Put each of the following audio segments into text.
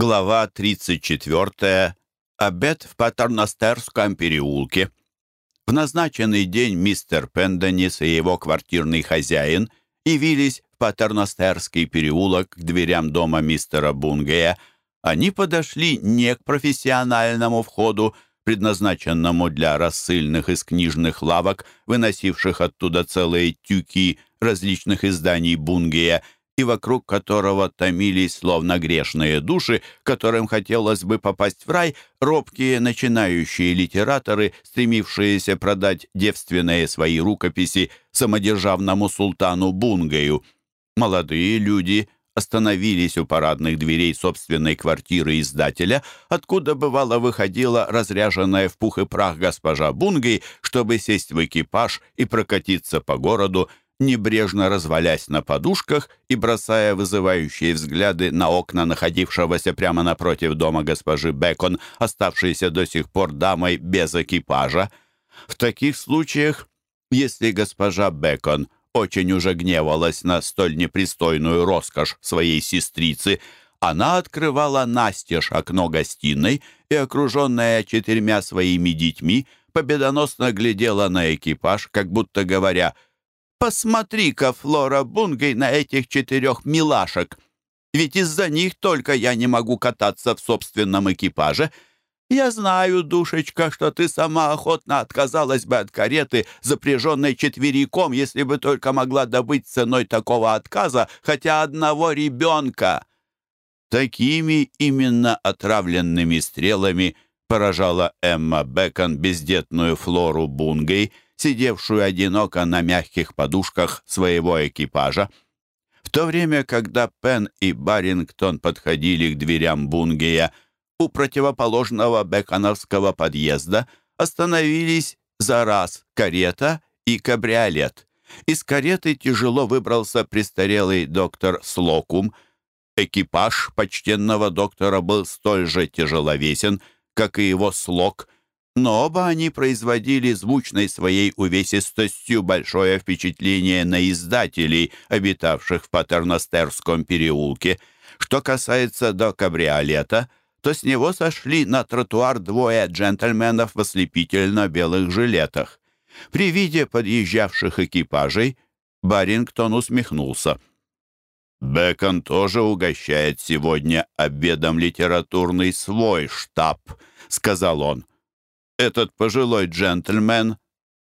Глава 34. Обед в Патерностерском переулке. В назначенный день мистер Пенденис и его квартирный хозяин явились в Патерностерский переулок к дверям дома мистера Бунгея. Они подошли не к профессиональному входу, предназначенному для рассыльных из книжных лавок, выносивших оттуда целые тюки различных изданий Бунгея, и вокруг которого томились словно грешные души, которым хотелось бы попасть в рай, робкие начинающие литераторы, стремившиеся продать девственные свои рукописи самодержавному султану Бунгаю. Молодые люди остановились у парадных дверей собственной квартиры издателя, откуда бывало выходила разряженная в пух и прах госпожа Бунгай, чтобы сесть в экипаж и прокатиться по городу, небрежно развалясь на подушках и бросая вызывающие взгляды на окна находившегося прямо напротив дома госпожи Бекон, оставшейся до сих пор дамой без экипажа. В таких случаях, если госпожа Бекон очень уже гневалась на столь непристойную роскошь своей сестрицы, она открывала настежь окно гостиной и, окруженная четырьмя своими детьми, победоносно глядела на экипаж, как будто говоря — Посмотри-ка, Флора Бунгей, на этих четырех милашек. Ведь из-за них только я не могу кататься в собственном экипаже. Я знаю, душечка, что ты сама охотно отказалась бы от кареты, запряженной четвериком, если бы только могла добыть ценой такого отказа хотя одного ребенка. Такими именно отравленными стрелами поражала Эмма Бекон бездетную Флору Бунгей — сидевшую одиноко на мягких подушках своего экипажа. В то время, когда Пен и Барингтон подходили к дверям Бунгея, у противоположного Беконовского подъезда остановились за раз карета и кабриолет. Из кареты тяжело выбрался престарелый доктор Слокум. Экипаж почтенного доктора был столь же тяжеловесен, как и его слог — но оба они производили звучной своей увесистостью большое впечатление на издателей, обитавших в Патерностерском переулке. Что касается до кабриолета, то с него сошли на тротуар двое джентльменов в ослепительно-белых жилетах. При виде подъезжавших экипажей Барингтон усмехнулся. «Бекон тоже угощает сегодня обедом литературный свой штаб», — сказал он. Этот пожилой джентльмен,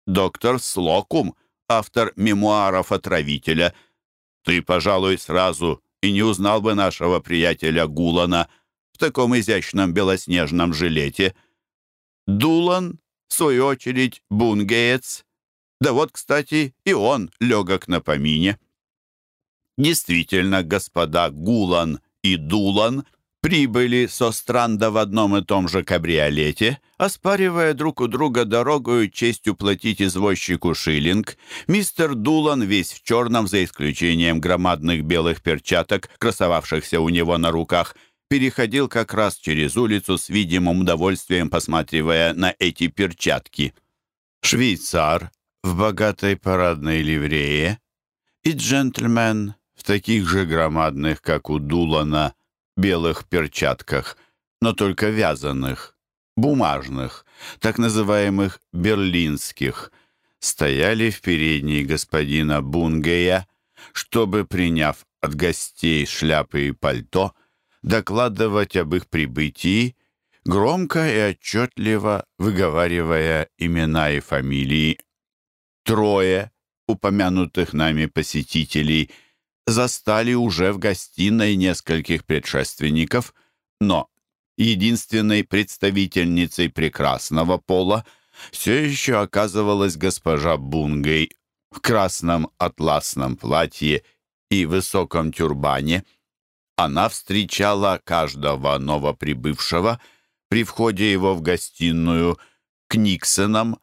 доктор Слокум, автор мемуаров отравителя. Ты, пожалуй, сразу и не узнал бы нашего приятеля Гулана в таком изящном белоснежном жилете. Дулан, в свою очередь, бунгеец. Да вот, кстати, и он легок на помине. Действительно, господа Гулан и Дулан прибыли со Странда в одном и том же кабриолете, оспаривая друг у друга дорогу и честью платить извозчику шиллинг, мистер Дулан весь в черном, за исключением громадных белых перчаток, красовавшихся у него на руках, переходил как раз через улицу с видимым удовольствием, посматривая на эти перчатки. Швейцар в богатой парадной ливрее и джентльмен в таких же громадных, как у Дулана, белых перчатках, но только вязаных, бумажных, так называемых берлинских, стояли в передней господина Бунгея, чтобы, приняв от гостей шляпы и пальто, докладывать об их прибытии, громко и отчетливо выговаривая имена и фамилии. Трое упомянутых нами посетителей – застали уже в гостиной нескольких предшественников, но единственной представительницей прекрасного пола все еще оказывалась госпожа Бунгей в красном атласном платье и высоком тюрбане. Она встречала каждого новоприбывшего при входе его в гостиную к Никсонам,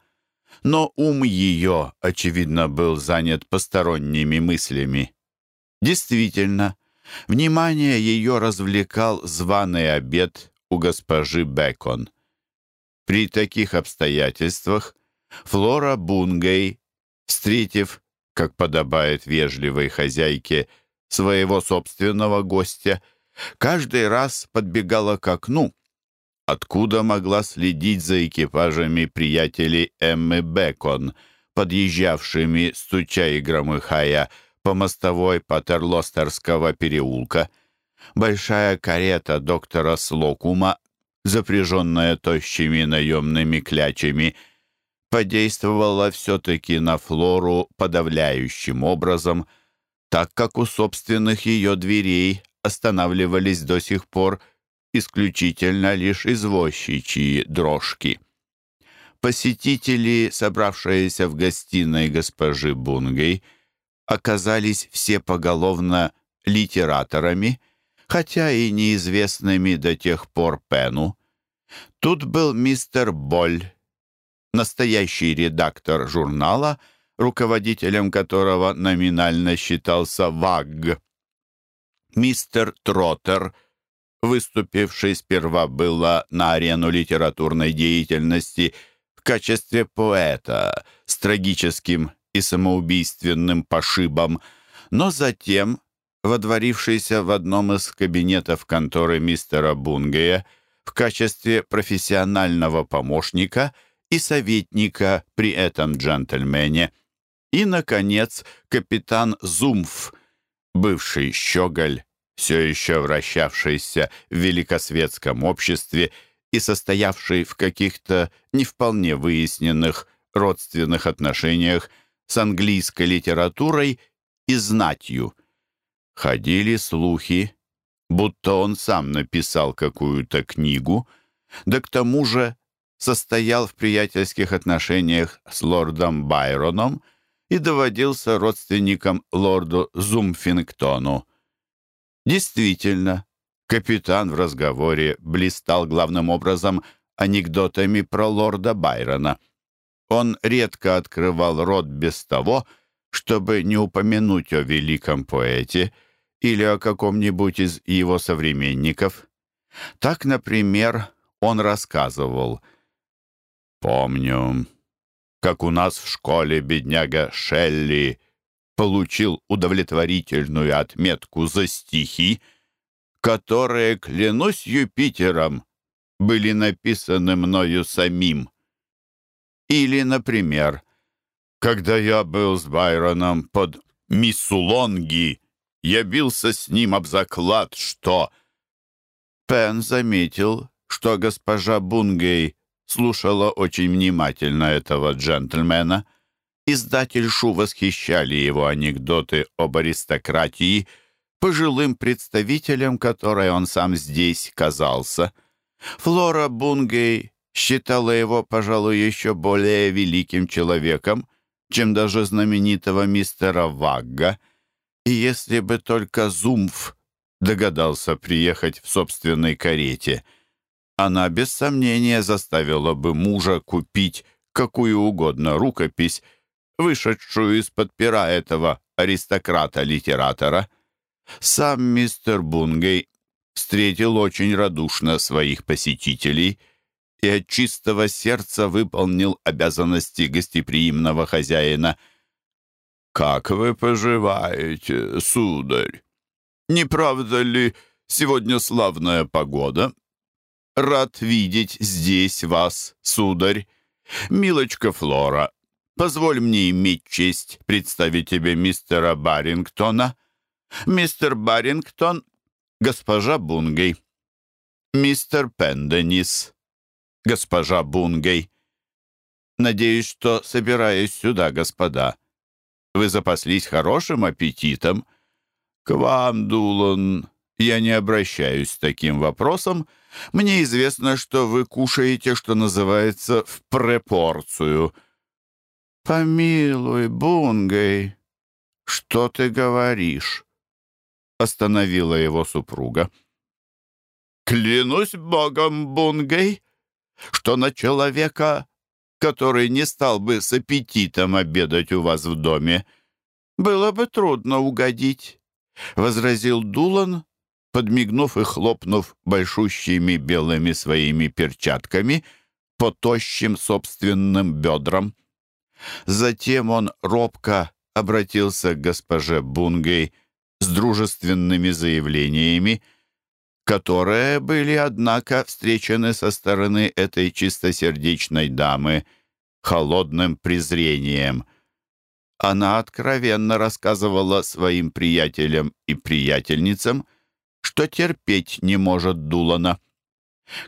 но ум ее, очевидно, был занят посторонними мыслями. Действительно, внимание ее развлекал званый обед у госпожи Бекон. При таких обстоятельствах Флора Бунгей, встретив, как подобает вежливой хозяйке, своего собственного гостя, каждый раз подбегала к окну, откуда могла следить за экипажами приятелей Эммы Бекон, подъезжавшими, стуча и громыхая, по мостовой Патерлостерского переулка. Большая карета доктора Слокума, запряженная тощими наемными клячами, подействовала все-таки на Флору подавляющим образом, так как у собственных ее дверей останавливались до сих пор исключительно лишь извозчичьи дрожки. Посетители, собравшиеся в гостиной госпожи Бунгей, оказались все поголовно литераторами, хотя и неизвестными до тех пор Пену. Тут был мистер Боль, настоящий редактор журнала, руководителем которого номинально считался Вагг. Мистер Троттер, выступивший сперва было на арену литературной деятельности в качестве поэта с трагическим и самоубийственным пошибом, но затем, водворившийся в одном из кабинетов конторы мистера Бунгея в качестве профессионального помощника и советника при этом джентльмене, и, наконец, капитан Зумф, бывший щеголь, все еще вращавшийся в великосветском обществе и состоявший в каких-то не вполне выясненных родственных отношениях с английской литературой и знатью. Ходили слухи, будто он сам написал какую-то книгу, да к тому же состоял в приятельских отношениях с лордом Байроном и доводился родственником лорду Зумфингтону. Действительно, капитан в разговоре блистал главным образом анекдотами про лорда Байрона — он редко открывал рот без того, чтобы не упомянуть о великом поэте или о каком-нибудь из его современников. Так, например, он рассказывал «Помню, как у нас в школе бедняга Шелли получил удовлетворительную отметку за стихи, которые, клянусь Юпитером, были написаны мною самим. Или, например, когда я был с Байроном под Миссулонги, я бился с ним об заклад, что... Пен заметил, что госпожа Бунгей слушала очень внимательно этого джентльмена. Издатель Шу восхищали его анекдоты об аристократии, пожилым представителем которой он сам здесь казался. Флора Бунгей считала его, пожалуй, еще более великим человеком, чем даже знаменитого мистера Вагга, и если бы только Зумф догадался приехать в собственной карете, она без сомнения заставила бы мужа купить какую угодно рукопись, вышедшую из-под пера этого аристократа-литератора. Сам мистер Бунгей встретил очень радушно своих посетителей — и от чистого сердца выполнил обязанности гостеприимного хозяина. «Как вы поживаете, сударь? Не правда ли, сегодня славная погода? Рад видеть здесь вас, сударь. Милочка Флора, позволь мне иметь честь представить тебе мистера Барингтона. Мистер Барингтон, госпожа Бунгей. Мистер Пенденис, госпожа Бунгей. Надеюсь, что, собираясь сюда, господа, вы запаслись хорошим аппетитом. К вам, Дулан, я не обращаюсь с таким вопросом. Мне известно, что вы кушаете, что называется, в пропорцию. Помилуй, Бунгей, что ты говоришь? Остановила его супруга. Клянусь богом, Бунгей, что на человека, который не стал бы с аппетитом обедать у вас в доме, было бы трудно угодить», — возразил Дулан, подмигнув и хлопнув большущими белыми своими перчатками по тощим собственным бедрам. Затем он робко обратился к госпоже Бунгей с дружественными заявлениями, которые были, однако, встречены со стороны этой чистосердечной дамы холодным презрением. Она откровенно рассказывала своим приятелям и приятельницам, что терпеть не может Дулана.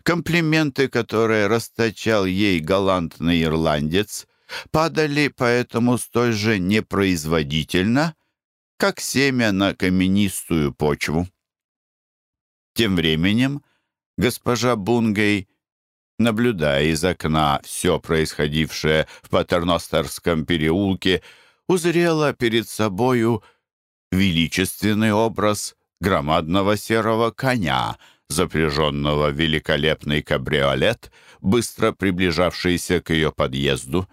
Комплименты, которые расточал ей галантный ирландец, падали поэтому столь же непроизводительно, как семя на каменистую почву. Тем временем госпожа Бунгей, наблюдая из окна все происходившее в Патерностерском переулке, узрела перед собою величественный образ громадного серого коня, запряженного в великолепный кабриолет, быстро приближавшийся к ее подъезду.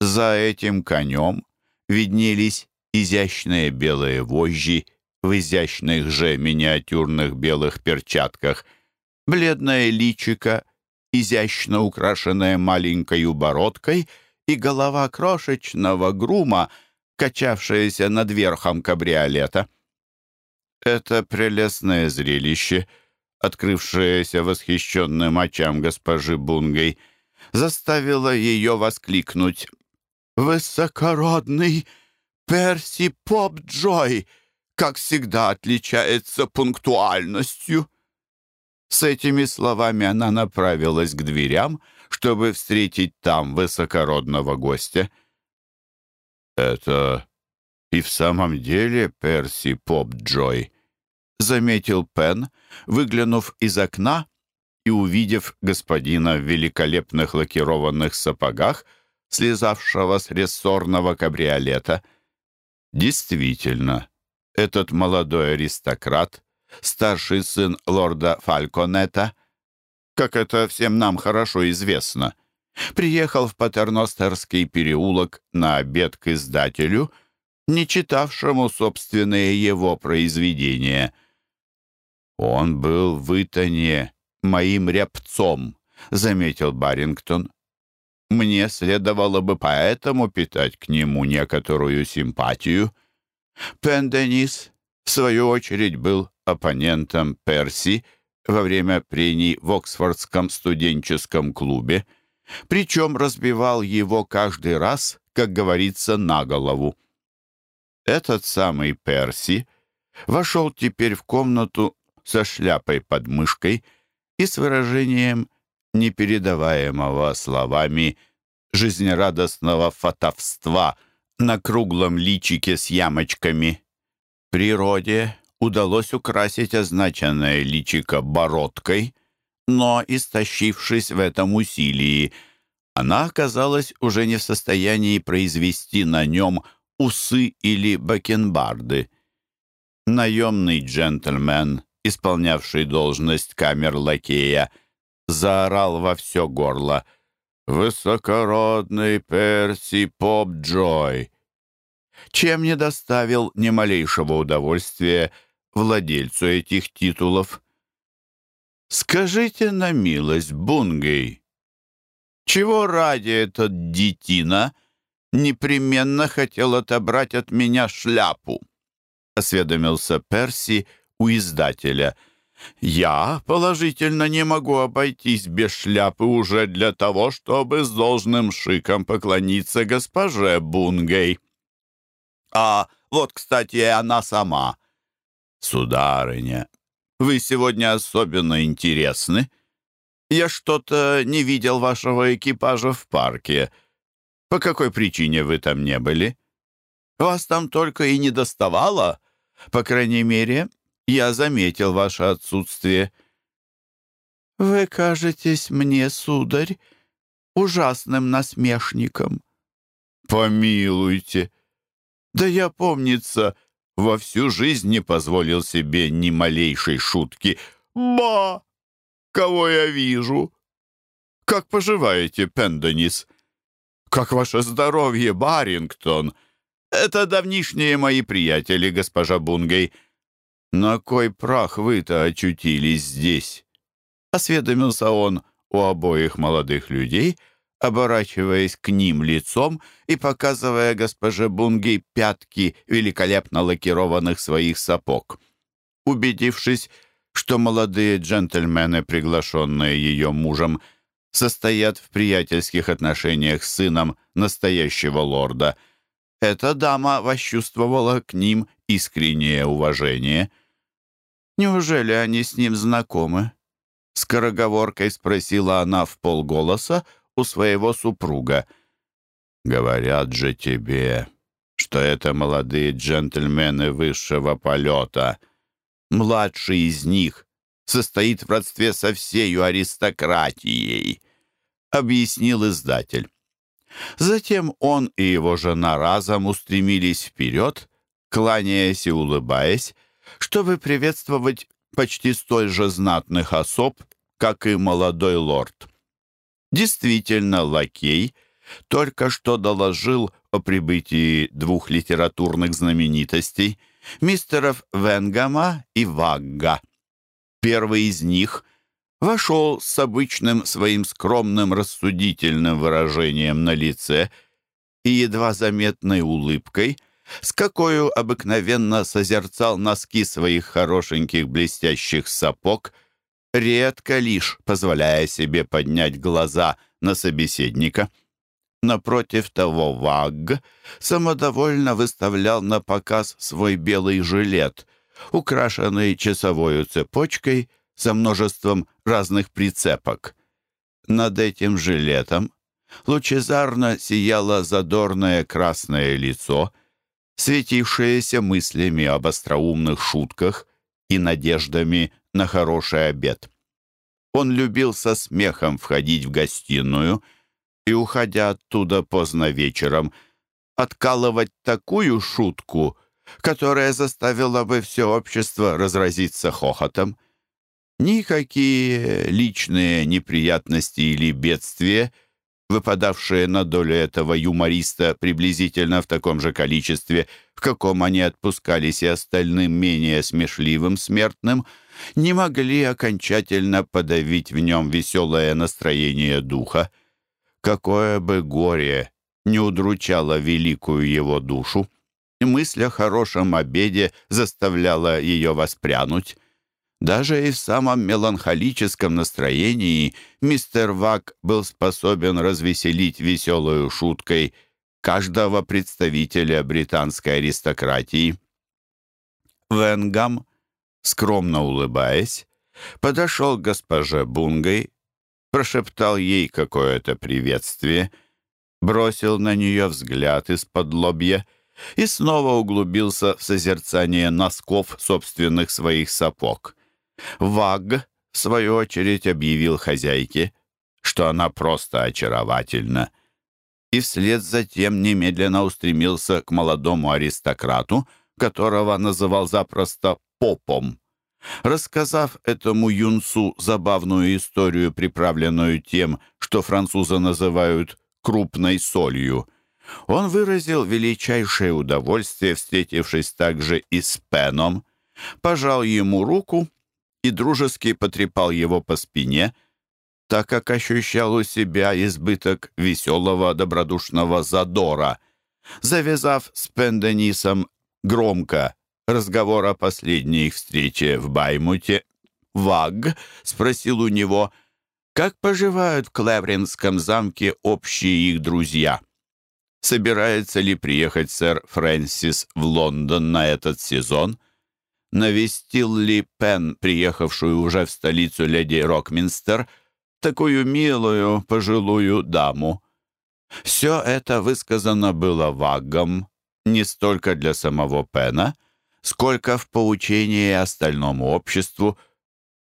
За этим конем виднелись изящные белые вожжи в изящных же миниатюрных белых перчатках, бледное личико, изящно украшенное маленькой бородкой и голова крошечного грума, качавшаяся над верхом кабриолета. Это прелестное зрелище, открывшееся восхищенным очам госпожи Бунгой, заставило ее воскликнуть «Высокородный Перси Поп-Джой!» Как всегда, отличается пунктуальностью». С этими словами она направилась к дверям, чтобы встретить там высокородного гостя. «Это и в самом деле Перси Поп-Джой», — заметил Пен, выглянув из окна и увидев господина в великолепных лакированных сапогах, слезавшего с рессорного кабриолета. «Действительно, этот молодой аристократ, старший сын лорда Фальконета, как это всем нам хорошо известно, приехал в Патерностерский переулок на обед к издателю, не читавшему собственные его произведения. «Он был в Итоне моим рябцом», — заметил Барингтон. «Мне следовало бы поэтому питать к нему некоторую симпатию». Пенденис, в свою очередь, был оппонентом Перси во время прений в Оксфордском студенческом клубе, причем разбивал его каждый раз, как говорится, на голову. Этот самый Перси вошел теперь в комнату со шляпой под мышкой и с выражением непередаваемого словами жизнерадостного фатовства — на круглом личике с ямочками. Природе удалось украсить означенное личико бородкой, но, истощившись в этом усилии, она оказалась уже не в состоянии произвести на нем усы или бакенбарды. Наемный джентльмен, исполнявший должность камер-лакея, заорал во все горло — «Высокородный Перси Поп-Джой», чем не доставил ни малейшего удовольствия владельцу этих титулов. «Скажите на милость, Бунгей, чего ради этот детина непременно хотел отобрать от меня шляпу?» — осведомился Перси у издателя — я положительно не могу обойтись без шляпы уже для того, чтобы с должным шиком поклониться госпоже Бунгей. А вот, кстати, и она сама. Сударыня, вы сегодня особенно интересны. Я что-то не видел вашего экипажа в парке. По какой причине вы там не были? Вас там только и не доставало. По крайней мере, я заметил ваше отсутствие». «Вы кажетесь мне, сударь, ужасным насмешником». «Помилуйте! Да я, помнится, во всю жизнь не позволил себе ни малейшей шутки. Ба! Кого я вижу? Как поживаете, Пендонис? Как ваше здоровье, Барингтон? Это давнишние мои приятели, госпожа Бунгей». «На кой прах вы-то очутились здесь?» Осведомился он у обоих молодых людей, оборачиваясь к ним лицом и показывая госпоже Бунги пятки великолепно лакированных своих сапог. Убедившись, что молодые джентльмены, приглашенные ее мужем, состоят в приятельских отношениях с сыном настоящего лорда. Эта дама восчувствовала к ним искреннее уважение. «Неужели они с ним знакомы?» Скороговоркой спросила она в полголоса у своего супруга. «Говорят же тебе, что это молодые джентльмены высшего полета. Младший из них состоит в родстве со всею аристократией», — объяснил издатель. Затем он и его жена разом устремились вперед, кланяясь и улыбаясь, чтобы приветствовать почти столь же знатных особ, как и молодой лорд. Действительно, лакей только что доложил о прибытии двух литературных знаменитостей, мистеров Венгама и Вагга. Первый из них вошел с обычным своим скромным рассудительным выражением на лице и едва заметной улыбкой, с какой обыкновенно созерцал носки своих хорошеньких блестящих сапог, редко лишь позволяя себе поднять глаза на собеседника. Напротив того Вагг самодовольно выставлял на показ свой белый жилет, украшенный часовой цепочкой со множеством разных прицепок. Над этим жилетом лучезарно сияло задорное красное лицо, светившееся мыслями об остроумных шутках и надеждами на хороший обед. Он любил со смехом входить в гостиную и, уходя оттуда поздно вечером, откалывать такую шутку, которая заставила бы все общество разразиться хохотом. Никакие личные неприятности или бедствия, выпадавшие на долю этого юмориста приблизительно в таком же количестве, в каком они отпускались и остальным менее смешливым смертным, не могли окончательно подавить в нем веселое настроение духа. Какое бы горе не удручало великую его душу, мысль о хорошем обеде заставляла ее воспрянуть. Даже и в самом меланхолическом настроении мистер Вак был способен развеселить веселую шуткой каждого представителя британской аристократии. Венгам, скромно улыбаясь, подошел к госпоже Бунгой, прошептал ей какое-то приветствие, бросил на нее взгляд из-под лобья и снова углубился в созерцание носков собственных своих сапог. Ваг, в свою очередь, объявил хозяйке, что она просто очаровательна, и вслед за тем немедленно устремился к молодому аристократу, которого называл запросто «попом». Рассказав этому юнцу забавную историю, приправленную тем, что французы называют «крупной солью», он выразил величайшее удовольствие, встретившись также и с Пеном, пожал ему руку и дружески потрепал его по спине, так как ощущал у себя избыток веселого добродушного задора. Завязав с Пенденисом громко разговор о последней их встрече в Баймуте, Ваг спросил у него, как поживают в Клевринском замке общие их друзья. Собирается ли приехать сэр Фрэнсис в Лондон на этот сезон — навестил ли Пен, приехавшую уже в столицу леди Рокминстер, такую милую пожилую даму. Все это высказано было вагом не столько для самого Пена, сколько в поучении остальному обществу,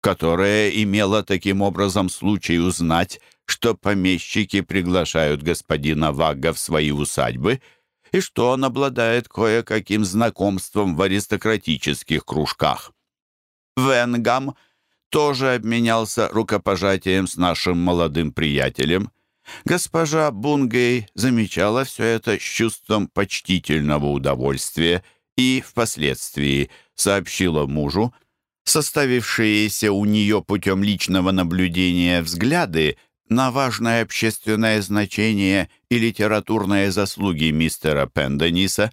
которое имело таким образом случай узнать, что помещики приглашают господина Вагга в свои усадьбы — и что он обладает кое-каким знакомством в аристократических кружках. Венгам тоже обменялся рукопожатием с нашим молодым приятелем. Госпожа Бунгей замечала все это с чувством почтительного удовольствия и впоследствии сообщила мужу, составившиеся у нее путем личного наблюдения взгляды на важное общественное значение и литературные заслуги мистера Пендениса,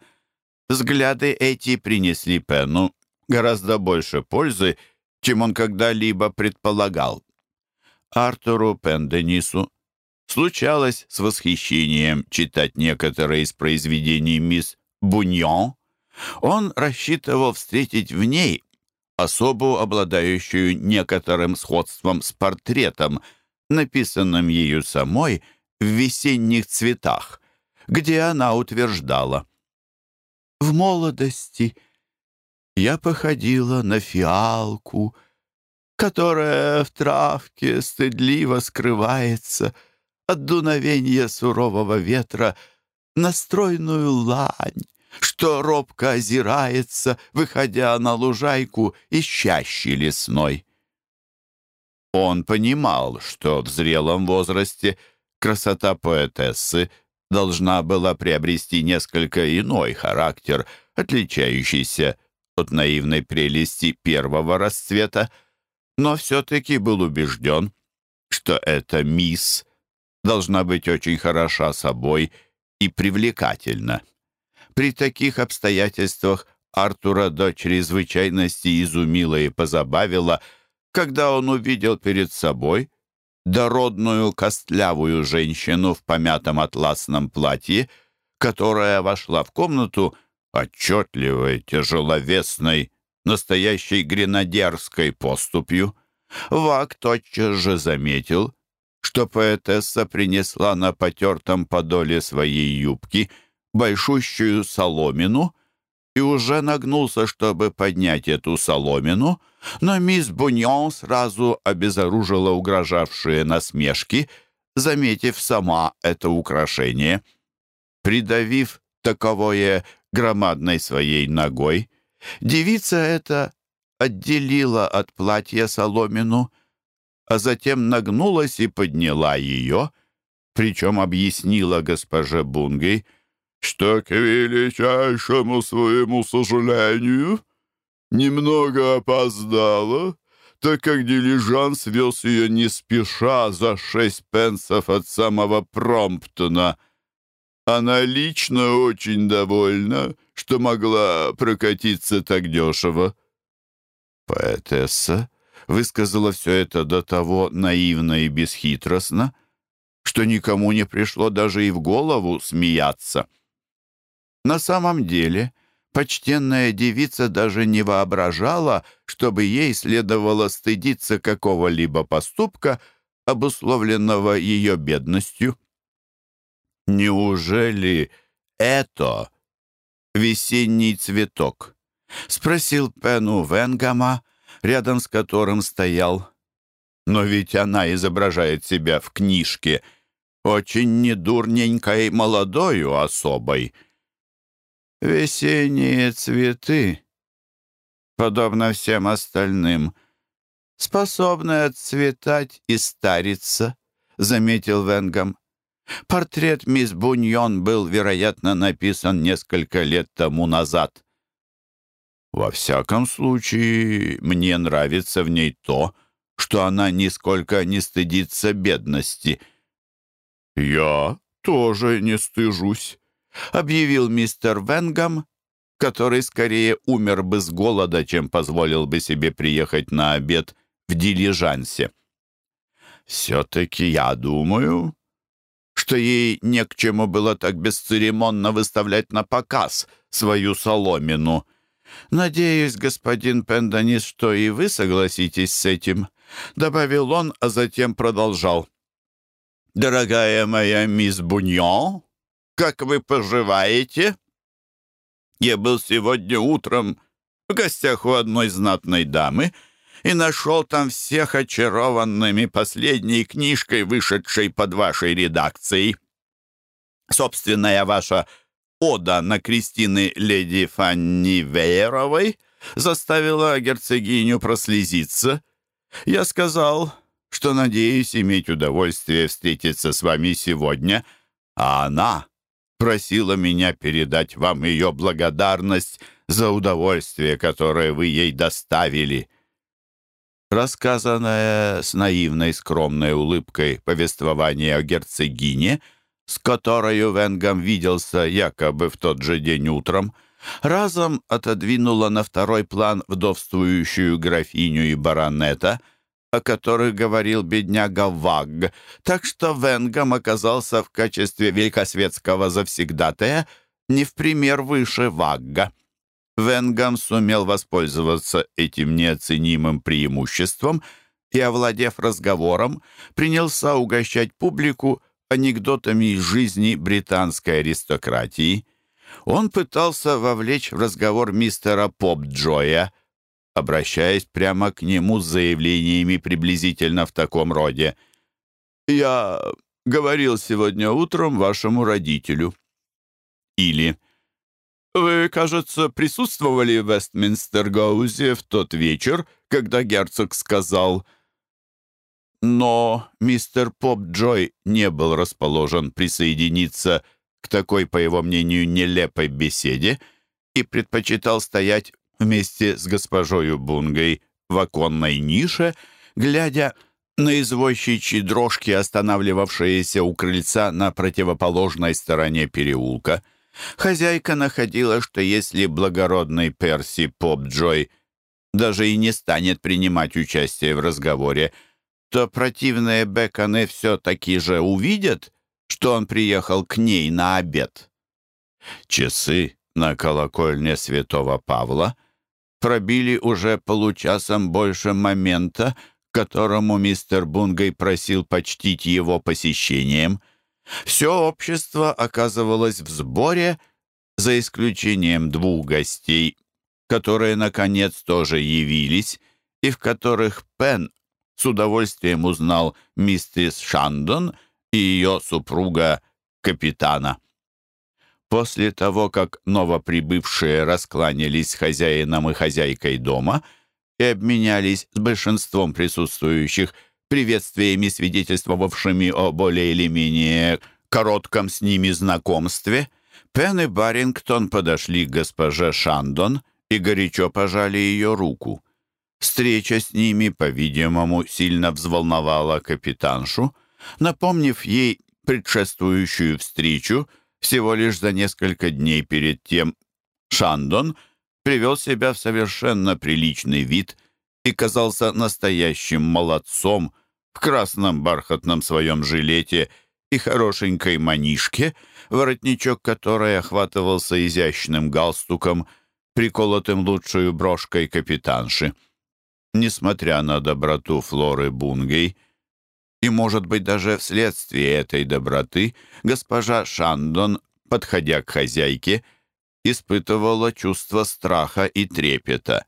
взгляды эти принесли Пену гораздо больше пользы, чем он когда-либо предполагал. Артуру Пенденису случалось с восхищением читать некоторые из произведений мисс Буньон. Он рассчитывал встретить в ней особу, обладающую некоторым сходством с портретом, написанным ею самой в весенних цветах, где она утверждала «В молодости я походила на фиалку, которая в травке стыдливо скрывается от дуновения сурового ветра на стройную лань, что робко озирается, выходя на лужайку ищащий лесной. Он понимал, что в зрелом возрасте красота поэтессы должна была приобрести несколько иной характер, отличающийся от наивной прелести первого расцвета, но все-таки был убежден, что эта мисс должна быть очень хороша собой и привлекательна. При таких обстоятельствах Артура до чрезвычайности изумила и позабавила, когда он увидел перед собой дородную костлявую женщину в помятом атласном платье, которая вошла в комнату отчетливой, тяжеловесной, настоящей гренадерской поступью. Вак тотчас же заметил, что поэтесса принесла на потертом подоле своей юбки большущую соломину и уже нагнулся, чтобы поднять эту соломину, но мисс Буньон сразу обезоружила угрожавшие насмешки, заметив сама это украшение. Придавив таковое громадной своей ногой, девица эта отделила от платья соломину, а затем нагнулась и подняла ее, причем объяснила госпоже Бунгой, что, к величайшему своему сожалению, немного опоздала, так как дилижанс вез ее не спеша за шесть пенсов от самого Промптона. Она лично очень довольна, что могла прокатиться так дешево. Поэтесса высказала все это до того наивно и бесхитростно, что никому не пришло даже и в голову смеяться. На самом деле, почтенная девица даже не воображала, чтобы ей следовало стыдиться какого-либо поступка, обусловленного ее бедностью. «Неужели это весенний цветок?» — спросил Пену Венгама, рядом с которым стоял. «Но ведь она изображает себя в книжке очень недурненькой молодою особой». Весенние цветы, подобно всем остальным, способны отцветать и стариться, заметил Венгам. Портрет мисс Буньон был, вероятно, написан несколько лет тому назад. Во всяком случае, мне нравится в ней то, что она нисколько не стыдится бедности. Я тоже не стыжусь. — объявил мистер Венгам, который скорее умер бы с голода, чем позволил бы себе приехать на обед в дилижансе. «Все-таки я думаю, что ей не к чему было так бесцеремонно выставлять на показ свою соломину. Надеюсь, господин Пендонис, что и вы согласитесь с этим», — добавил он, а затем продолжал. «Дорогая моя мисс Буньон, как вы поживаете?» «Я был сегодня утром в гостях у одной знатной дамы и нашел там всех очарованными последней книжкой, вышедшей под вашей редакцией. Собственная ваша ода на Кристины леди Фанни Вейеровой заставила герцогиню прослезиться. Я сказал, что надеюсь иметь удовольствие встретиться с вами сегодня, а она просила меня передать вам ее благодарность за удовольствие, которое вы ей доставили». Рассказанное с наивной скромной улыбкой повествование о герцогине, с которой Венгам виделся якобы в тот же день утром, разом отодвинула на второй план вдовствующую графиню и баронета, о которых говорил бедняга Вагг, так что Венгам оказался в качестве великосветского завсегдатая не в пример выше Вагга. Венгам сумел воспользоваться этим неоценимым преимуществом и, овладев разговором, принялся угощать публику анекдотами из жизни британской аристократии. Он пытался вовлечь в разговор мистера Поп-Джоя, обращаясь прямо к нему с заявлениями приблизительно в таком роде. «Я говорил сегодня утром вашему родителю». Или «Вы, кажется, присутствовали в Вестминстер-Гаузе в тот вечер, когда герцог сказал...» Но мистер Поп-Джой не был расположен присоединиться к такой, по его мнению, нелепой беседе и предпочитал стоять вместе с госпожою Бунгой в оконной нише, глядя на извозчичьи дрожки, останавливавшиеся у крыльца на противоположной стороне переулка. Хозяйка находила, что если благородный Перси Поп-Джой даже и не станет принимать участие в разговоре, то противные Беконы все-таки же увидят, что он приехал к ней на обед. Часы на колокольне святого Павла пробили уже получасом больше момента, которому мистер Бунгай просил почтить его посещением. Все общество оказывалось в сборе, за исключением двух гостей, которые, наконец, тоже явились, и в которых Пен с удовольствием узнал миссис Шандон и ее супруга капитана. После того, как новоприбывшие раскланялись с хозяином и хозяйкой дома и обменялись с большинством присутствующих приветствиями, свидетельствовавшими о более или менее коротком с ними знакомстве, Пен и Барингтон подошли к госпоже Шандон и горячо пожали ее руку. Встреча с ними, по-видимому, сильно взволновала капитаншу, напомнив ей предшествующую встречу всего лишь за несколько дней перед тем. Шандон привел себя в совершенно приличный вид и казался настоящим молодцом в красном бархатном своем жилете и хорошенькой манишке, воротничок которой охватывался изящным галстуком, приколотым лучшую брошкой капитанши. Несмотря на доброту Флоры Бунгей, и, может быть, даже вследствие этой доброты, госпожа Шандон, подходя к хозяйке, испытывала чувство страха и трепета.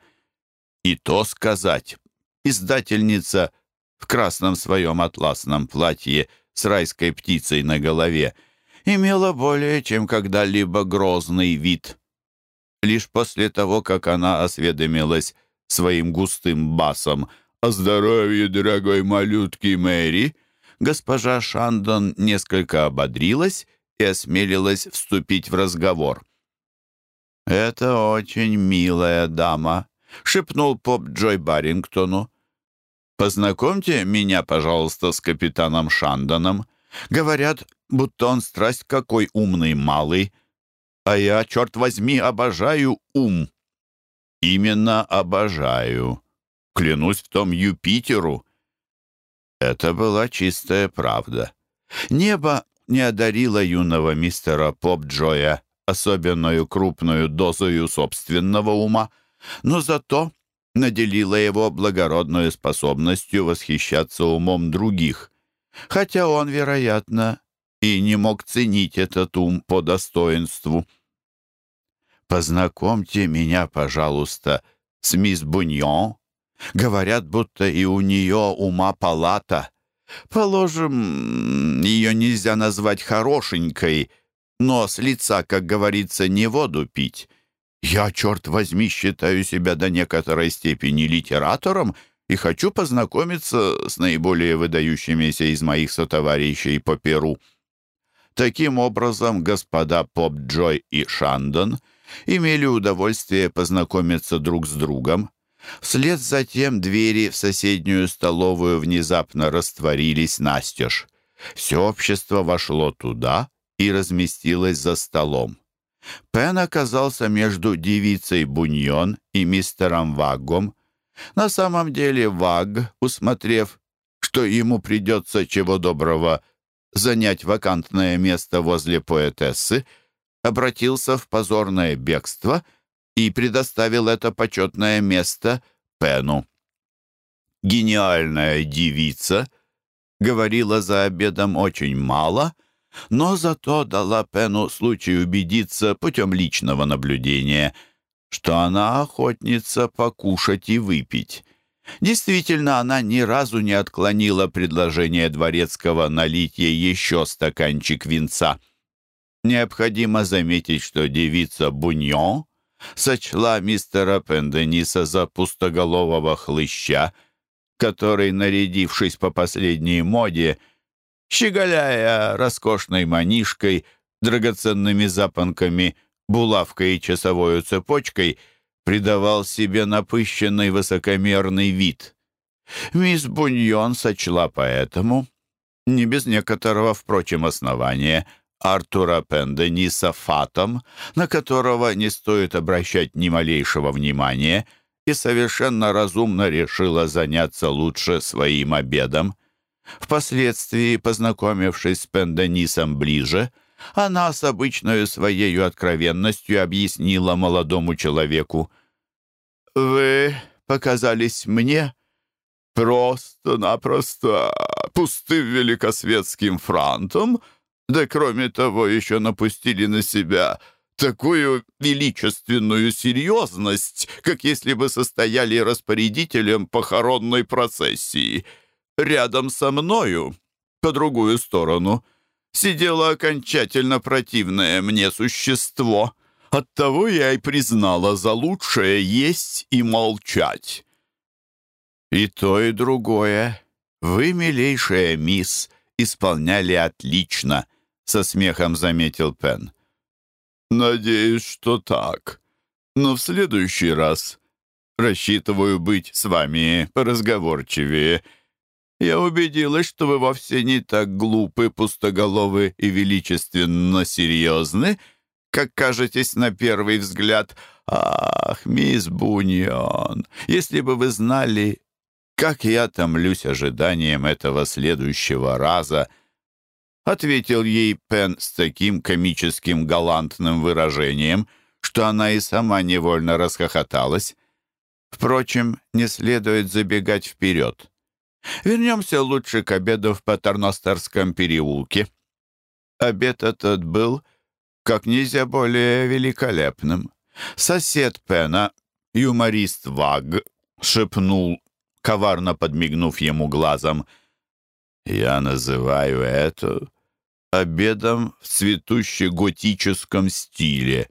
И то сказать, издательница в красном своем атласном платье с райской птицей на голове имела более чем когда-либо грозный вид. Лишь после того, как она осведомилась своим густым басом «О здоровье, дорогой малютки Мэри!» госпожа Шандон несколько ободрилась и осмелилась вступить в разговор. «Это очень милая дама», — шепнул поп Джой Барингтону. «Познакомьте меня, пожалуйста, с капитаном Шандоном. Говорят, будто он страсть какой умный малый. А я, черт возьми, обожаю ум». Именно обожаю. Клянусь в том Юпитеру. Это была чистая правда. Небо не одарило юного мистера Поп-Джоя особенную крупную дозою собственного ума, но зато наделило его благородной способностью восхищаться умом других, хотя он, вероятно, и не мог ценить этот ум по достоинству. «Познакомьте меня, пожалуйста, с мисс Буньон. Говорят, будто и у нее ума палата. Положим, ее нельзя назвать хорошенькой, но с лица, как говорится, не воду пить. Я, черт возьми, считаю себя до некоторой степени литератором и хочу познакомиться с наиболее выдающимися из моих сотоварищей по Перу». Таким образом, господа Поп-Джой и Шандон — имели удовольствие познакомиться друг с другом. Вслед за тем двери в соседнюю столовую внезапно растворились настежь. Все общество вошло туда и разместилось за столом. Пен оказался между девицей Буньон и мистером Вагом. На самом деле Ваг, усмотрев, что ему придется чего доброго занять вакантное место возле поэтессы, обратился в позорное бегство и предоставил это почетное место Пену. Гениальная девица говорила за обедом очень мало, но зато дала Пену случай убедиться путем личного наблюдения, что она охотница покушать и выпить. Действительно, она ни разу не отклонила предложение Дворецкого налить ей еще стаканчик винца. Необходимо заметить, что девица Буньон сочла мистера Пендениса за пустоголового хлыща, который, нарядившись по последней моде, щеголяя роскошной манишкой, драгоценными запонками, булавкой и часовой цепочкой — придавал себе напыщенный высокомерный вид. Мисс Буньон сочла поэтому, не без некоторого, впрочем, основания, Артура Пендениса фатом, на которого не стоит обращать ни малейшего внимания, и совершенно разумно решила заняться лучше своим обедом. Впоследствии, познакомившись с Пенденисом ближе, она с обычной своей откровенностью объяснила молодому человеку. «Вы показались мне просто-напросто пустым великосветским франтом, да кроме того еще напустили на себя такую величественную серьезность, как если бы состояли распорядителем похоронной процессии. Рядом со мною, по другую сторону — сидело окончательно противное мне существо. Оттого я и признала за лучшее есть и молчать. И то, и другое вы, милейшая мисс, исполняли отлично, со смехом заметил Пен. Надеюсь, что так. Но в следующий раз рассчитываю быть с вами поразговорчивее я убедилась, что вы вовсе не так глупы, пустоголовы и величественно серьезны, как кажетесь на первый взгляд. Ах, мисс Буньон, если бы вы знали, как я томлюсь ожиданием этого следующего раза, ответил ей Пен с таким комическим галантным выражением, что она и сама невольно расхохоталась. Впрочем, не следует забегать вперед. Вернемся лучше к обеду в Патерностерском переулке. Обед этот был как нельзя более великолепным. Сосед Пена, юморист Ваг, шепнул, коварно подмигнув ему глазом, «Я называю это обедом в цветуще-готическом стиле».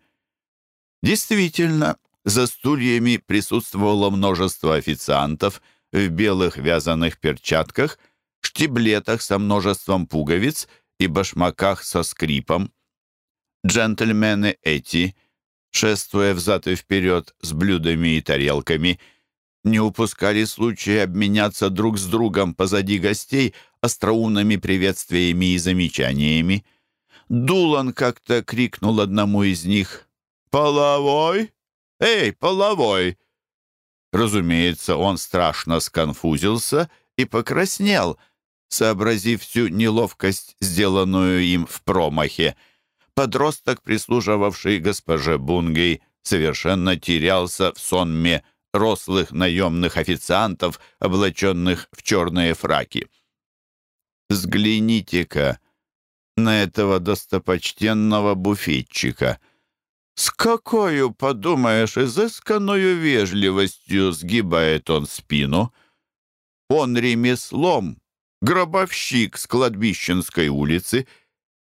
Действительно, за стульями присутствовало множество официантов — в белых вязаных перчатках, штиблетах со множеством пуговиц и башмаках со скрипом. Джентльмены эти, шествуя взад и вперед с блюдами и тарелками, не упускали случая обменяться друг с другом позади гостей остроумными приветствиями и замечаниями. Дулан как-то крикнул одному из них «Половой! Эй, половой! Разумеется, он страшно сконфузился и покраснел, сообразив всю неловкость, сделанную им в промахе. Подросток, прислуживавший госпоже Бунгей, совершенно терялся в сонме рослых наемных официантов, облаченных в черные фраки. «Взгляните-ка на этого достопочтенного буфетчика», с какой, подумаешь, изысканную вежливостью сгибает он спину. Он ремеслом, гробовщик с кладбищенской улицы,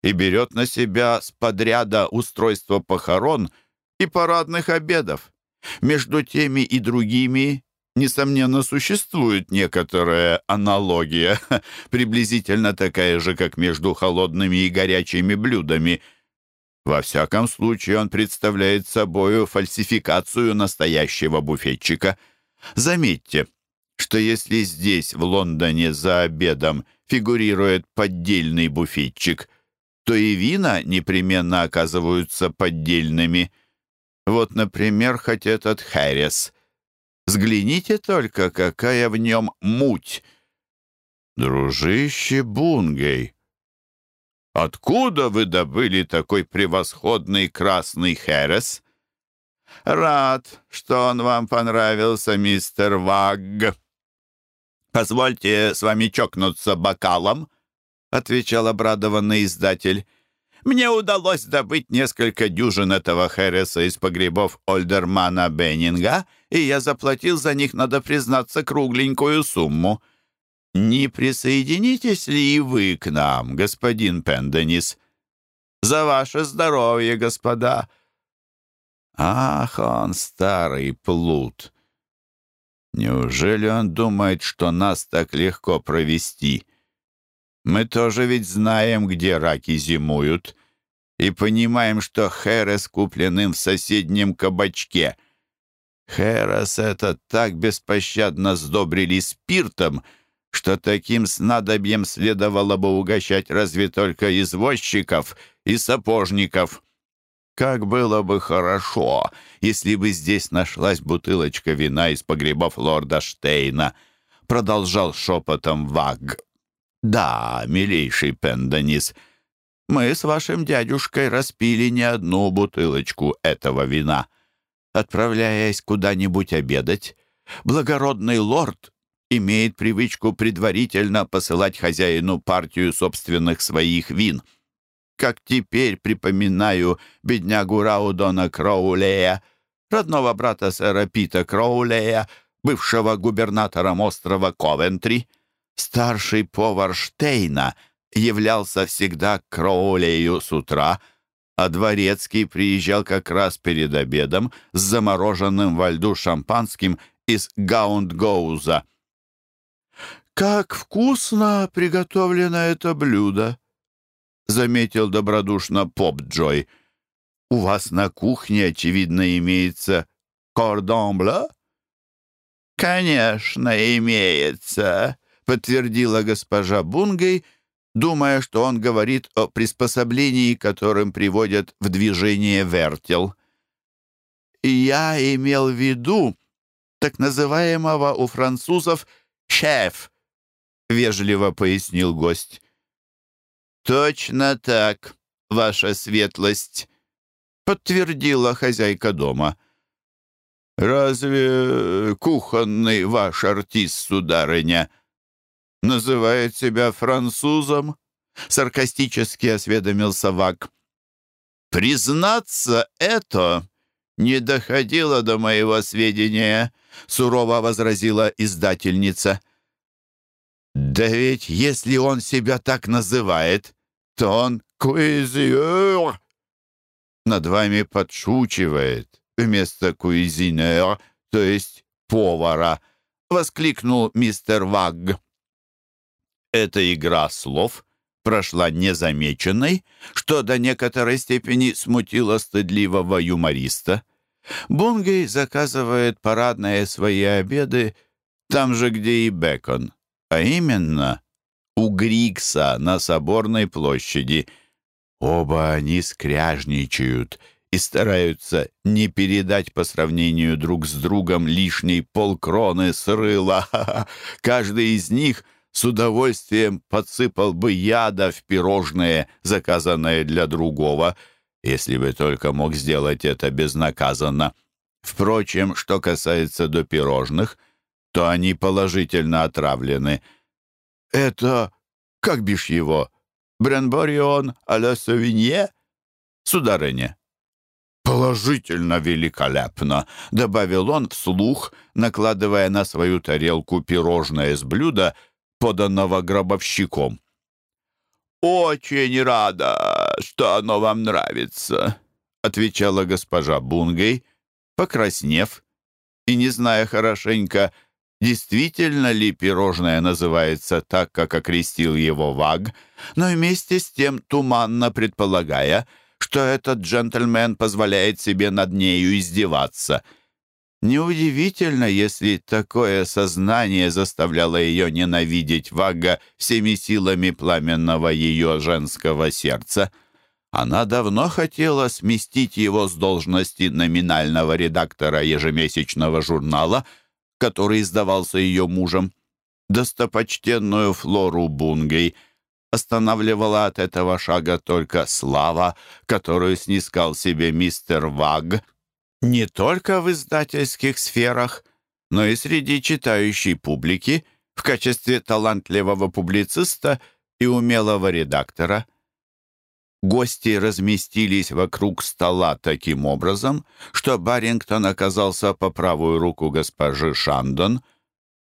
и берет на себя с подряда устройство похорон и парадных обедов. Между теми и другими, несомненно, существует некоторая аналогия, приблизительно такая же, как между холодными и горячими блюдами — во всяком случае, он представляет собою фальсификацию настоящего буфетчика. Заметьте, что если здесь, в Лондоне, за обедом фигурирует поддельный буфетчик, то и вина непременно оказываются поддельными. Вот, например, хоть этот Хэрис. Взгляните только, какая в нем муть. Дружище Бунгей, откуда вы добыли такой превосходный красный Хэрис? Рад, что он вам понравился, мистер Вагг. Позвольте с вами чокнуться бокалом, отвечал обрадованный издатель. Мне удалось добыть несколько дюжин этого Хэрриса из погребов Ольдермана Беннинга, и я заплатил за них, надо признаться, кругленькую сумму. Не присоединитесь ли и вы к нам, господин Пенденис? За ваше здоровье, господа! Ах, он старый плут! Неужели он думает, что нас так легко провести?» Мы тоже ведь знаем, где раки зимуют, и понимаем, что Херес куплен им в соседнем кабачке. Херес это так беспощадно сдобрили спиртом, что таким снадобьем следовало бы угощать разве только извозчиков и сапожников. Как было бы хорошо, если бы здесь нашлась бутылочка вина из погребов лорда Штейна, продолжал шепотом Ваг. «Да, милейший Пенденис, мы с вашим дядюшкой распили не одну бутылочку этого вина. Отправляясь куда-нибудь обедать, благородный лорд имеет привычку предварительно посылать хозяину партию собственных своих вин. Как теперь припоминаю беднягу Раудона Кроулея, родного брата сэра Пита Кроулея, бывшего губернатором острова Ковентри, Старший повар Штейна являлся всегда к Кроулею с утра, а Дворецкий приезжал как раз перед обедом с замороженным во льду шампанским из Гаундгоуза. «Как вкусно приготовлено это блюдо!» — заметил добродушно Поп Джой. «У вас на кухне, очевидно, имеется кордон бла?» «Конечно, имеется!» Подтвердила госпожа Бунгей, думая, что он говорит о приспособлении, которым приводят в движение вертел. «Я имел в виду так называемого у французов «шеф», — вежливо пояснил гость. «Точно так, ваша светлость», — подтвердила хозяйка дома. «Разве кухонный ваш артист, сударыня?» Называет себя французом?» — саркастически осведомился Вак. «Признаться, это не доходило до моего сведения», — сурово возразила издательница. «Да ведь если он себя так называет, то он куизиер. Над вами подшучивает вместо куизинер, то есть повара», — воскликнул мистер Вагг. Эта игра слов прошла незамеченной, что до некоторой степени смутило стыдливого юмориста. Бунгей заказывает парадные свои обеды там же, где и Бекон, а именно у Грикса на Соборной площади. Оба они скряжничают и стараются не передать по сравнению друг с другом лишней полкроны с. Каждый из них — с удовольствием подсыпал бы яда в пирожное, заказанное для другого, если бы только мог сделать это безнаказанно. Впрочем, что касается до пирожных, то они положительно отравлены. Это, как бишь его, Бренборион а ля Совинье? Сударыня, «Положительно великолепно», — добавил он вслух, накладывая на свою тарелку пирожное с блюда — поданного гробовщиком. «Очень рада, что оно вам нравится», — отвечала госпожа Бунгей, покраснев и не зная хорошенько, действительно ли пирожное называется так, как окрестил его Ваг, но вместе с тем туманно предполагая, что этот джентльмен позволяет себе над нею издеваться. Неудивительно, если такое сознание заставляло ее ненавидеть Вага всеми силами пламенного ее женского сердца. Она давно хотела сместить его с должности номинального редактора ежемесячного журнала, который издавался ее мужем. Достопочтенную Флору Бунгей останавливала от этого шага только слава, которую снискал себе мистер Ваг — не только в издательских сферах, но и среди читающей публики в качестве талантливого публициста и умелого редактора. Гости разместились вокруг стола таким образом, что Барингтон оказался по правую руку госпожи Шандон,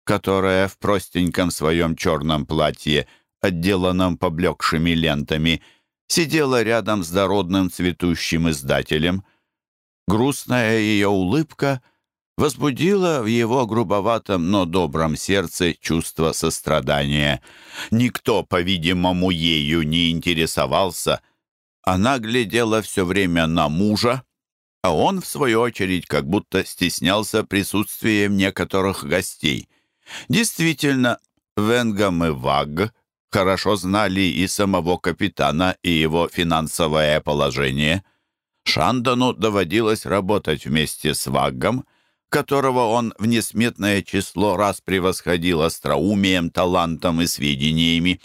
которая в простеньком своем черном платье, отделанном поблекшими лентами, сидела рядом с дородным цветущим издателем — Грустная ее улыбка возбудила в его грубоватом, но добром сердце чувство сострадания. Никто, по-видимому, ею не интересовался. Она глядела все время на мужа, а он, в свою очередь, как будто стеснялся присутствием некоторых гостей. Действительно, Венгам и Ваг хорошо знали и самого капитана, и его финансовое положение — Шандану доводилось работать вместе с Ваггом, которого он в несметное число раз превосходил остроумием, талантом и сведениями.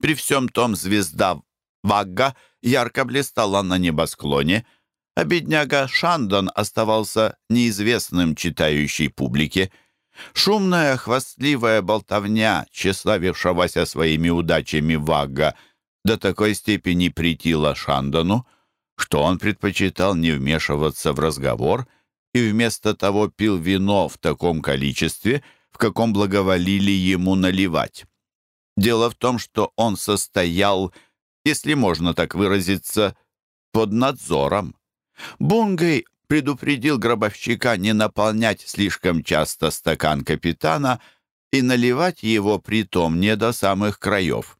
При всем том звезда Вагга ярко блистала на небосклоне, а бедняга Шандан оставался неизвестным читающей публике. Шумная, хвастливая болтовня, тщеславившегося своими удачами Вагга, до такой степени притила Шандану, что он предпочитал не вмешиваться в разговор и вместо того пил вино в таком количестве, в каком благоволили ему наливать. Дело в том, что он состоял, если можно так выразиться, под надзором. Бунгай предупредил гробовщика не наполнять слишком часто стакан капитана и наливать его притом не до самых краев.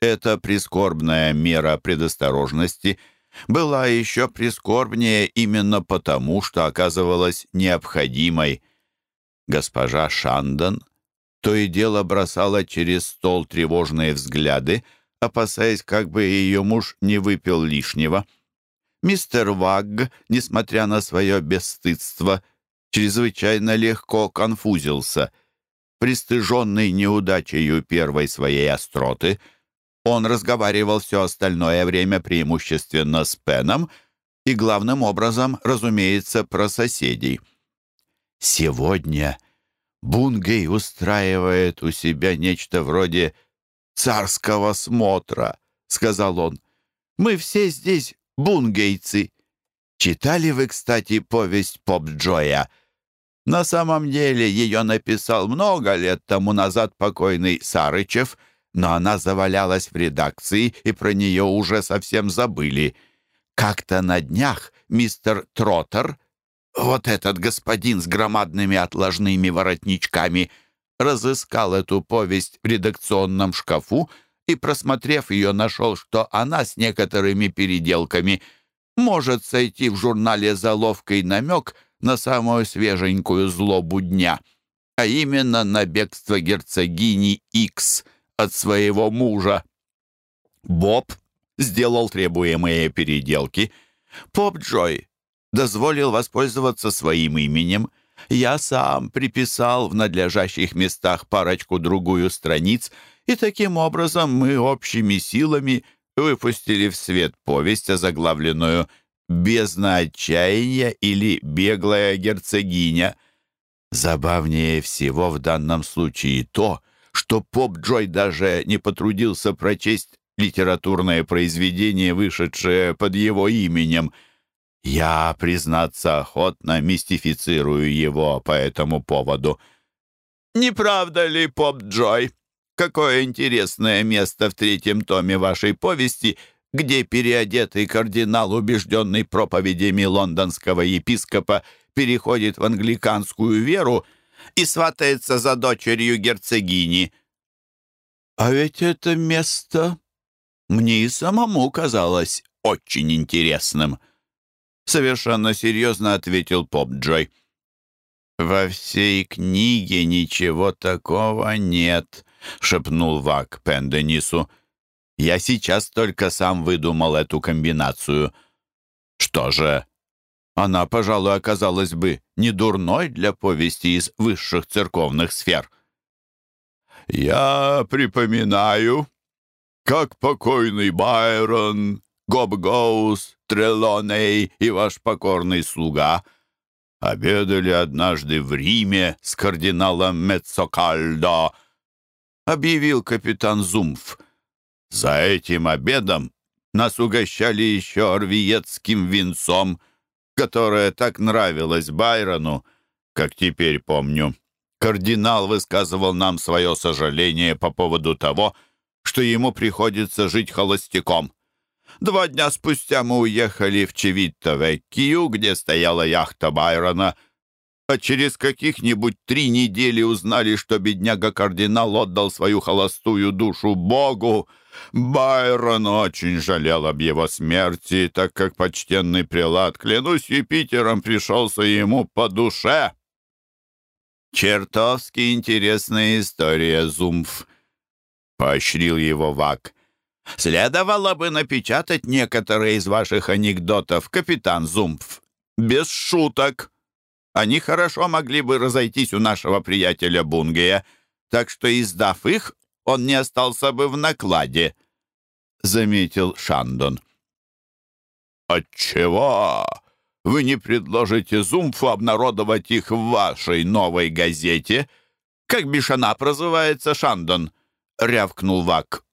Эта прискорбная мера предосторожности – была еще прискорбнее именно потому, что оказывалась необходимой. Госпожа Шандон то и дело бросала через стол тревожные взгляды, опасаясь, как бы ее муж не выпил лишнего. Мистер Вагг, несмотря на свое бесстыдство, чрезвычайно легко конфузился. Пристыженный неудачею первой своей остроты — он разговаривал все остальное время преимущественно с Пеном и главным образом, разумеется, про соседей. «Сегодня Бунгей устраивает у себя нечто вроде царского смотра», — сказал он. «Мы все здесь бунгейцы. Читали вы, кстати, повесть Поп-Джоя?» На самом деле ее написал много лет тому назад покойный Сарычев — но она завалялась в редакции, и про нее уже совсем забыли. Как-то на днях мистер Троттер, вот этот господин с громадными отложными воротничками, разыскал эту повесть в редакционном шкафу и, просмотрев ее, нашел, что она с некоторыми переделками может сойти в журнале «Заловкой намек» на самую свеженькую злобу дня, а именно на бегство герцогини Икс — от своего мужа. Боб сделал требуемые переделки. Поп Джой дозволил воспользоваться своим именем. Я сам приписал в надлежащих местах парочку-другую страниц, и таким образом мы общими силами выпустили в свет повесть, озаглавленную «Бездна отчаяния» или «Беглая герцогиня». Забавнее всего в данном случае то, что Поп Джой даже не потрудился прочесть литературное произведение, вышедшее под его именем. Я, признаться, охотно мистифицирую его по этому поводу. «Не правда ли, Поп Джой? Какое интересное место в третьем томе вашей повести, где переодетый кардинал, убежденный проповедями лондонского епископа, переходит в англиканскую веру — и сватается за дочерью герцогини. А ведь это место мне и самому казалось очень интересным. Совершенно серьезно ответил Поп Джой. «Во всей книге ничего такого нет», — шепнул Вак Пенденису. «Я сейчас только сам выдумал эту комбинацию». «Что же?» Она, пожалуй, оказалась бы не дурной для повести из высших церковных сфер. «Я припоминаю, как покойный Байрон, Гоб-Гоус, Трелоней и ваш покорный слуга обедали однажды в Риме с кардиналом Меццокальдо, объявил капитан Зумф. За этим обедом нас угощали еще орвиетским винцом, которое так нравилось Байрону, как теперь помню. Кардинал высказывал нам свое сожаление по поводу того, что ему приходится жить холостяком. Два дня спустя мы уехали в Чевитто-Веккию, где стояла яхта Байрона, а через каких-нибудь три недели узнали, что бедняга-кардинал отдал свою холостую душу Богу. Байрон очень жалел об его смерти, так как почтенный прилад, клянусь Юпитером, пришелся ему по душе. «Чертовски интересная история, Зумф», — поощрил его Вак. Следовало бы напечатать некоторые из ваших анекдотов, капитан Зумпф. Без шуток. Они хорошо могли бы разойтись у нашего приятеля Бунгея, так что, издав их, он не остался бы в накладе», — заметил Шандон. «Отчего вы не предложите Зумфу обнародовать их в вашей новой газете? Как бешена прозывается Шандон?» — рявкнул Вак.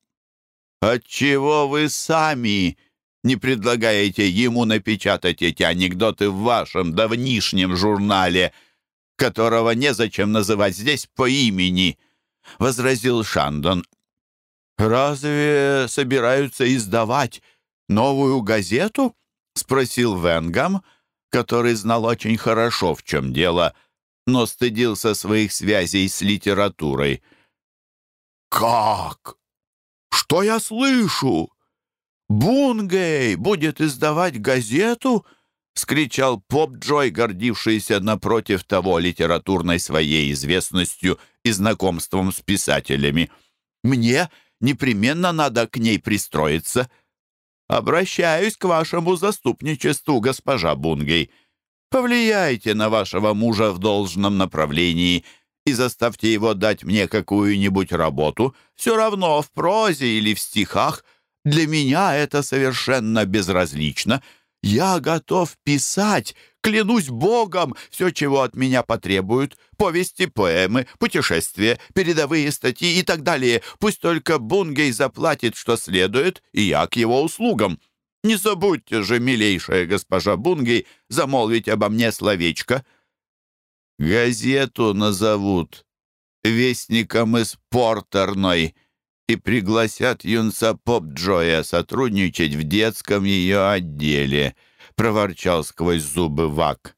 Отчего вы сами не предлагаете ему напечатать эти анекдоты в вашем давнишнем журнале, которого незачем называть здесь по имени?» — возразил Шандон. «Разве собираются издавать новую газету?» — спросил Венгам, который знал очень хорошо, в чем дело, но стыдился своих связей с литературой. «Как? Что я слышу? Бунгей будет издавать газету?» — скричал Поп Джой, гордившийся напротив того литературной своей известностью и знакомством с писателями. «Мне непременно надо к ней пристроиться. Обращаюсь к вашему заступничеству, госпожа Бунгей. Повлияйте на вашего мужа в должном направлении и заставьте его дать мне какую-нибудь работу, все равно в прозе или в стихах. Для меня это совершенно безразлично. Я готов писать, клянусь Богом, все, чего от меня потребуют. Повести, поэмы, путешествия, передовые статьи и так далее. Пусть только Бунгей заплатит, что следует, и я к его услугам. Не забудьте же, милейшая госпожа Бунгей, замолвить обо мне словечко». Газету назовут вестником из Портерной и пригласят юнца Поп-Джоя сотрудничать в детском ее отделе, проворчал сквозь зубы Вак.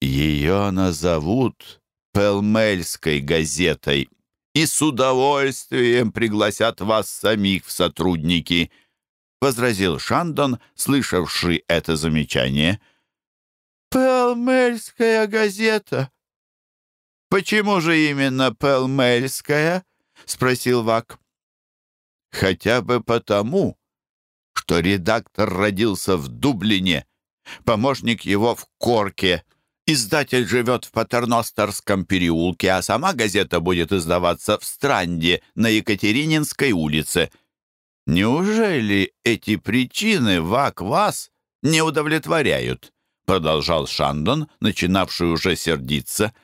Ее назовут Пелмельской газетой и с удовольствием пригласят вас самих в сотрудники, возразил Шандон, слышавший это замечание. «Пелмельская газета». «Почему же именно Пелмельская?» — спросил Вак. «Хотя бы потому, что редактор родился в Дублине, помощник его в Корке, издатель живет в Патерностерском переулке, а сама газета будет издаваться в Странде на Екатерининской улице. Неужели эти причины, Вак, вас не удовлетворяют?» продолжал Шандон, начинавший уже сердиться.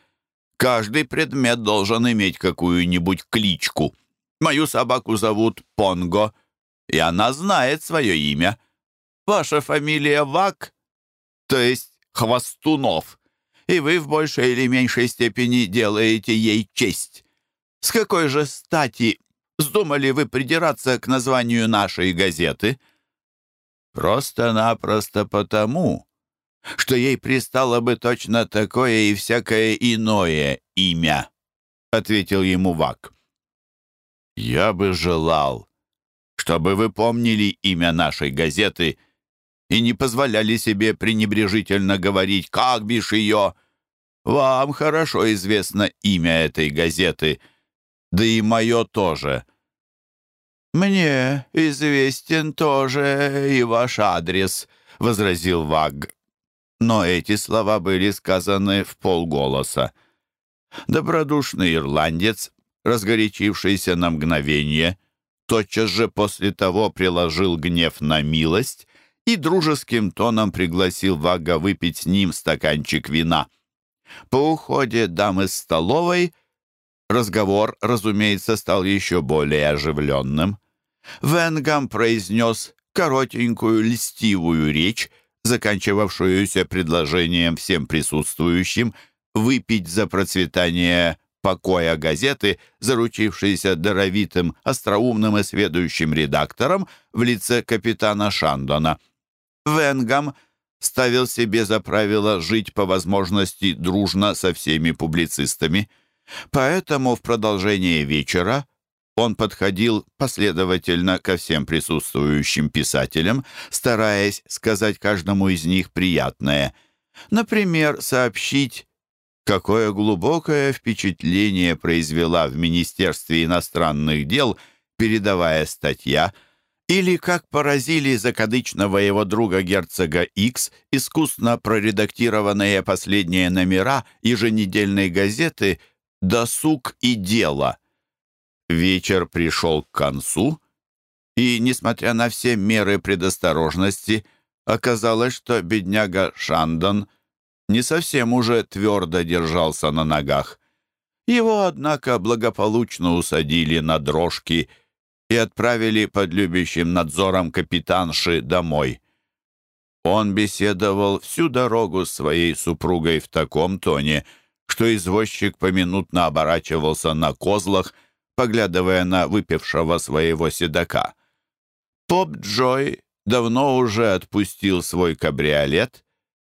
«Каждый предмет должен иметь какую-нибудь кличку. Мою собаку зовут Понго, и она знает свое имя. Ваша фамилия Вак, то есть Хвостунов, и вы в большей или меньшей степени делаете ей честь. С какой же стати вздумали вы придираться к названию нашей газеты?» «Просто-напросто потому, что ей пристало бы точно такое и всякое иное имя», — ответил ему Вак. «Я бы желал, чтобы вы помнили имя нашей газеты и не позволяли себе пренебрежительно говорить «как бишь ее», Вам хорошо известно имя этой газеты, да и мое тоже». «Мне известен тоже и ваш адрес», — возразил Ваг. Но эти слова были сказаны в полголоса. Добродушный ирландец, разгорячившийся на мгновение, тотчас же после того приложил гнев на милость и дружеским тоном пригласил Вага выпить с ним стаканчик вина. По уходе дамы из столовой разговор, разумеется, стал еще более оживленным. Венгам произнес коротенькую льстивую речь, заканчивавшуюся предложением всем присутствующим выпить за процветание покоя газеты, заручившейся даровитым, остроумным и сведущим редактором в лице капитана Шандона. Венгам ставил себе за правило жить по возможности дружно со всеми публицистами. Поэтому в продолжение вечера он подходил последовательно ко всем присутствующим писателям, стараясь сказать каждому из них приятное. Например, сообщить, какое глубокое впечатление произвела в Министерстве иностранных дел передовая статья, или как поразили закадычного его друга герцога Икс искусно проредактированные последние номера еженедельной газеты «Досуг и дело», Вечер пришел к концу, и, несмотря на все меры предосторожности, оказалось, что бедняга Шандон не совсем уже твердо держался на ногах. Его, однако, благополучно усадили на дрожки и отправили под любящим надзором капитанши домой. Он беседовал всю дорогу с своей супругой в таком тоне, что извозчик поминутно оборачивался на козлах — поглядывая на выпившего своего седока. Поп Джой давно уже отпустил свой кабриолет,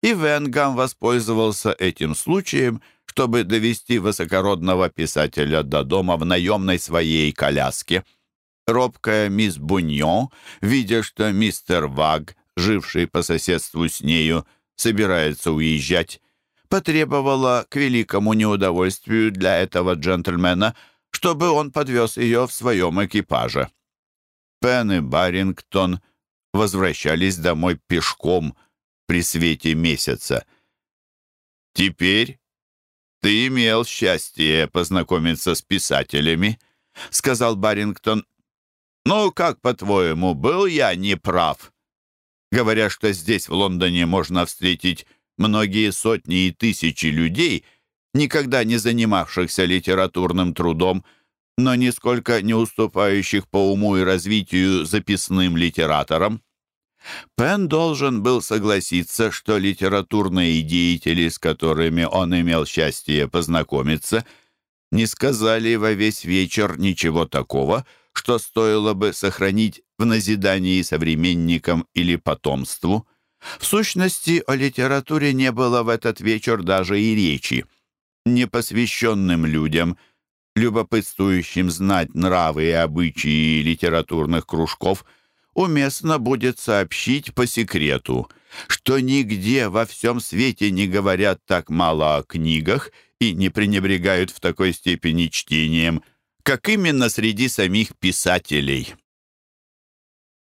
и Венгам воспользовался этим случаем, чтобы довести высокородного писателя до дома в наемной своей коляске. Робкая мисс Буньон, видя, что мистер Ваг, живший по соседству с нею, собирается уезжать, потребовала к великому неудовольствию для этого джентльмена – чтобы он подвез ее в своем экипаже. Пен и Барингтон возвращались домой пешком при свете месяца. «Теперь ты имел счастье познакомиться с писателями», — сказал Барингтон. «Ну, как, по-твоему, был я неправ?» Говоря, что здесь, в Лондоне, можно встретить многие сотни и тысячи людей — никогда не занимавшихся литературным трудом, но нисколько не уступающих по уму и развитию записным литераторам. Пен должен был согласиться, что литературные деятели, с которыми он имел счастье познакомиться, не сказали во весь вечер ничего такого, что стоило бы сохранить в назидании современникам или потомству. В сущности, о литературе не было в этот вечер даже и речи непосвященным людям, любопытствующим знать нравы и обычаи литературных кружков, уместно будет сообщить по секрету, что нигде во всем свете не говорят так мало о книгах и не пренебрегают в такой степени чтением, как именно среди самих писателей.